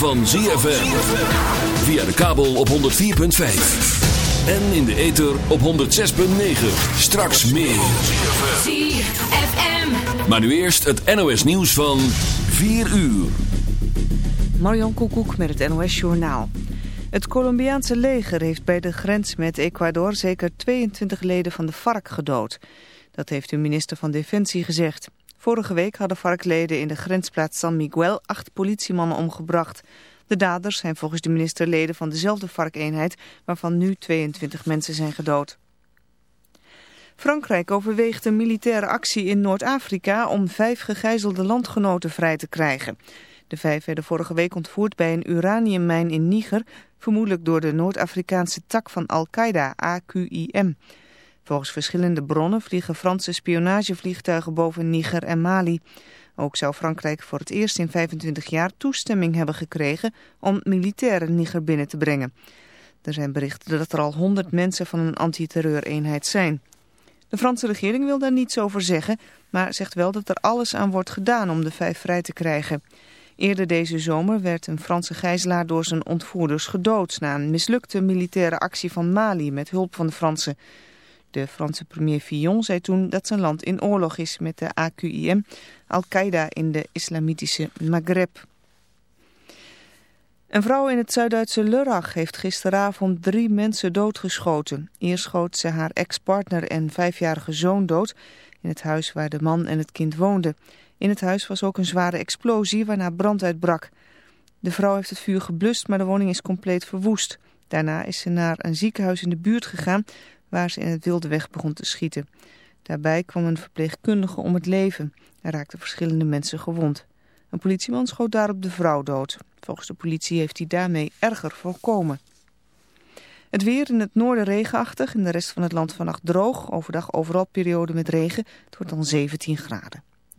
van ZFM. Via de kabel op 104.5. En in de ether op 106.9. Straks meer. ZFM. Maar nu eerst het NOS nieuws van 4 uur. Marion Koekoek met het NOS Journaal. Het Colombiaanse leger heeft bij de grens met Ecuador zeker 22 leden van de FARC gedood. Dat heeft de minister van Defensie gezegd. Vorige week hadden FARC-leden in de grensplaats San Miguel acht politiemannen omgebracht. De daders zijn volgens de minister leden van dezelfde FARC-eenheid, waarvan nu 22 mensen zijn gedood. Frankrijk overweegt een militaire actie in Noord-Afrika om vijf gegijzelde landgenoten vrij te krijgen. De vijf werden vorige week ontvoerd bij een uraniummijn in Niger, vermoedelijk door de Noord-Afrikaanse tak van Al-Qaeda, AQIM. Volgens verschillende bronnen vliegen Franse spionagevliegtuigen boven Niger en Mali. Ook zou Frankrijk voor het eerst in 25 jaar toestemming hebben gekregen om militairen Niger binnen te brengen. Er zijn berichten dat er al 100 mensen van een antiterreureenheid zijn. De Franse regering wil daar niets over zeggen, maar zegt wel dat er alles aan wordt gedaan om de vijf vrij te krijgen. Eerder deze zomer werd een Franse gijzelaar door zijn ontvoerders gedood na een mislukte militaire actie van Mali met hulp van de Fransen. De Franse premier Fillon zei toen dat zijn land in oorlog is met de AQIM, Al-Qaeda in de islamitische Maghreb. Een vrouw in het Zuid-Duitse Lörrach heeft gisteravond drie mensen doodgeschoten. Eerst schoot ze haar ex-partner en vijfjarige zoon dood in het huis waar de man en het kind woonden. In het huis was ook een zware explosie waarna brand uitbrak. De vrouw heeft het vuur geblust, maar de woning is compleet verwoest. Daarna is ze naar een ziekenhuis in de buurt gegaan waar ze in het wilde weg begon te schieten. Daarbij kwam een verpleegkundige om het leven. Er raakten verschillende mensen gewond. Een politieman schoot daarop de vrouw dood. Volgens de politie heeft hij daarmee erger voorkomen. Het weer in het noorden regenachtig, in de rest van het land vannacht droog. Overdag overal periode met regen. Het wordt dan 17 graden.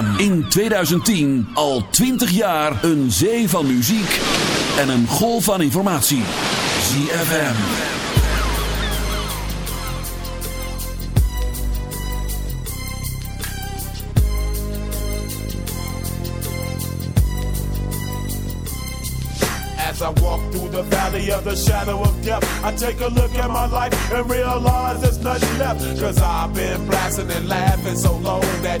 ZFM. In 2010 al 20 jaar een zee van muziek en een golf van informatie. ZFM. As I walk through the valley of the shadow of death, I take a look at my life and realize there's nothing left. Cause I've been blasting and laughing so long that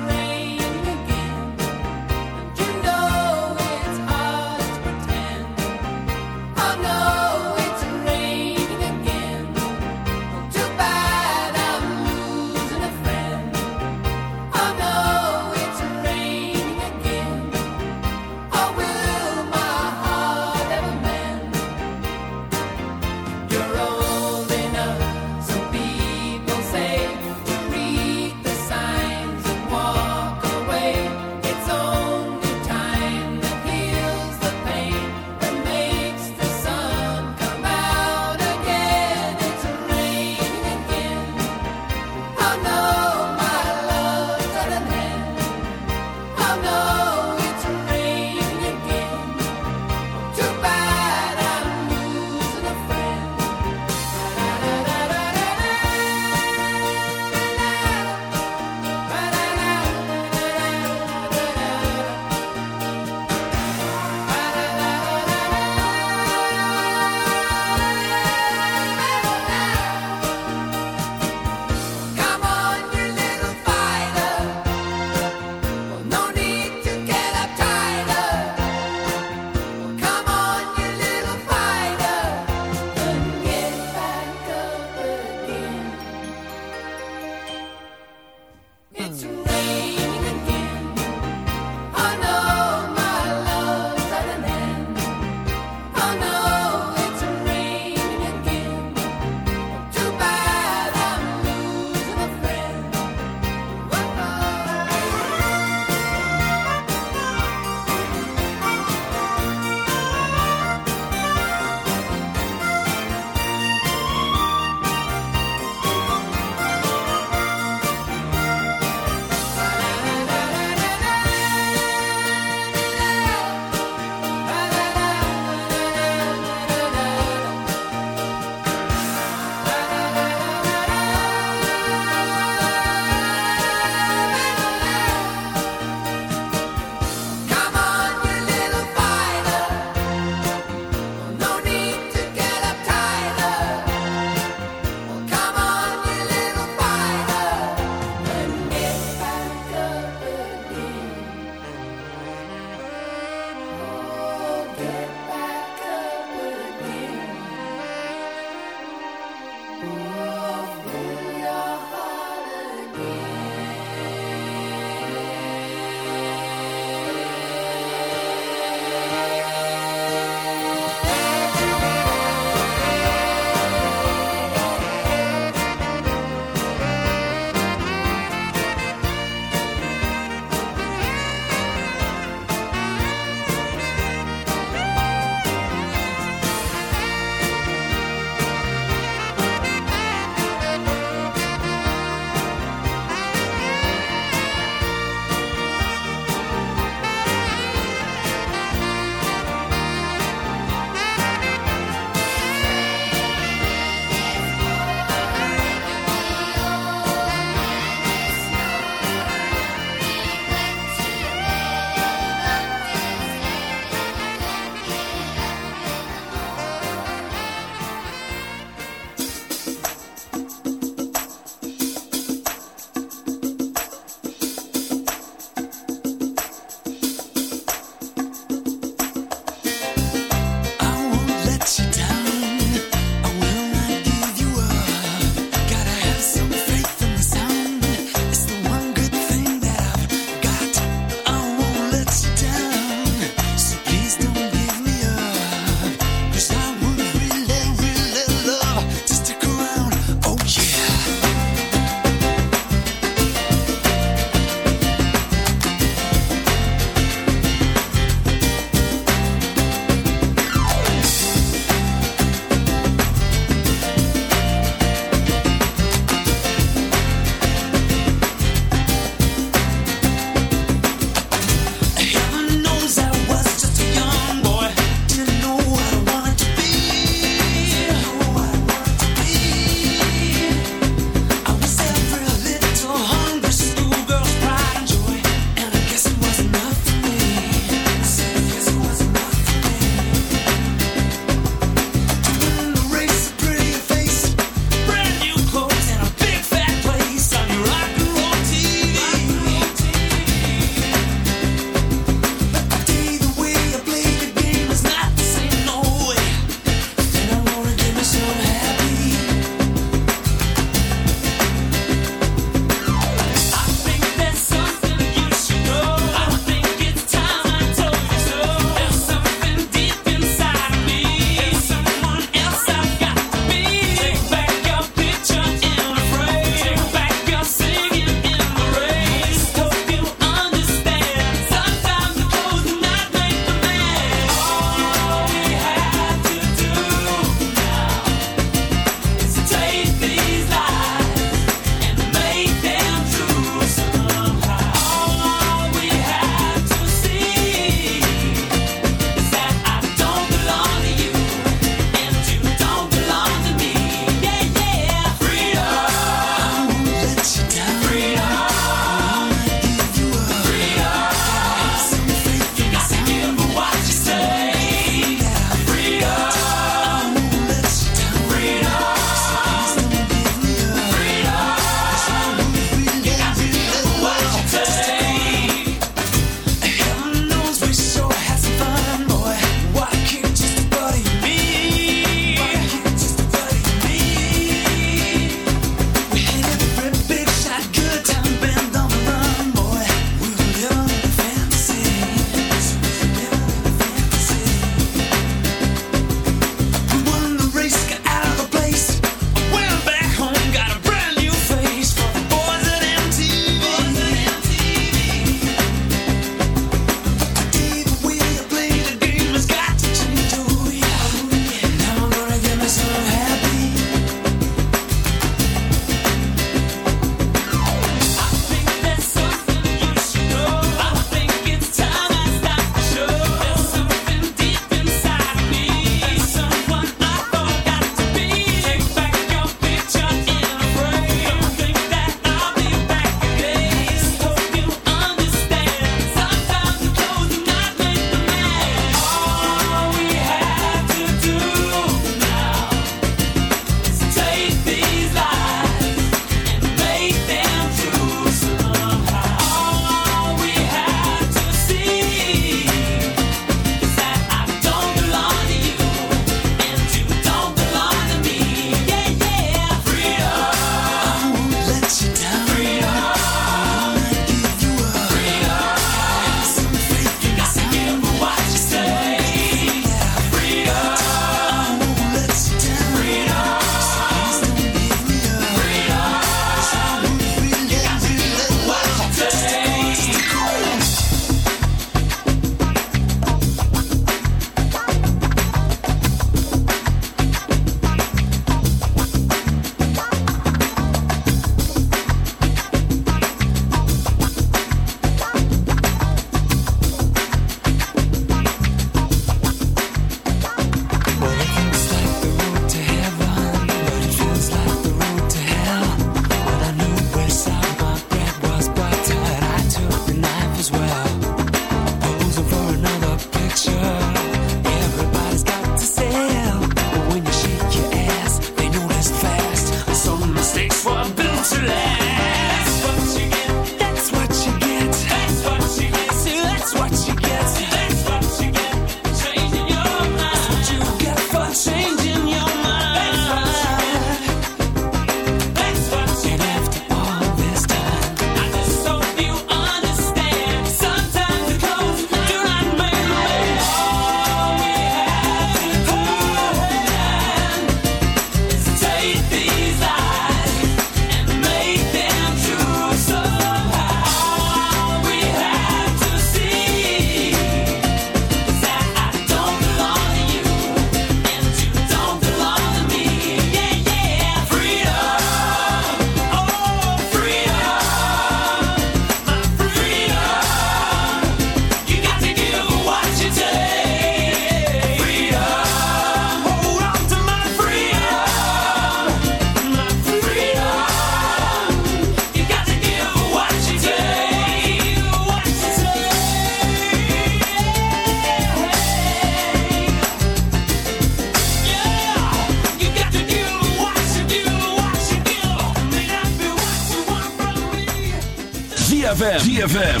ZFM.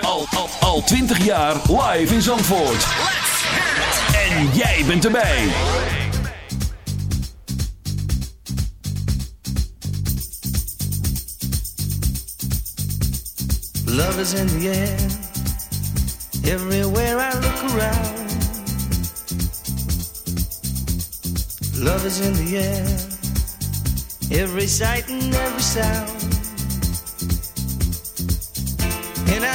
Al, al, al 20 jaar live in Zandvoort. En jij bent erbij. Love is in the air. Everywhere I look around. Love is in the air. Every sight and every sound.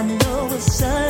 I know it's sudden.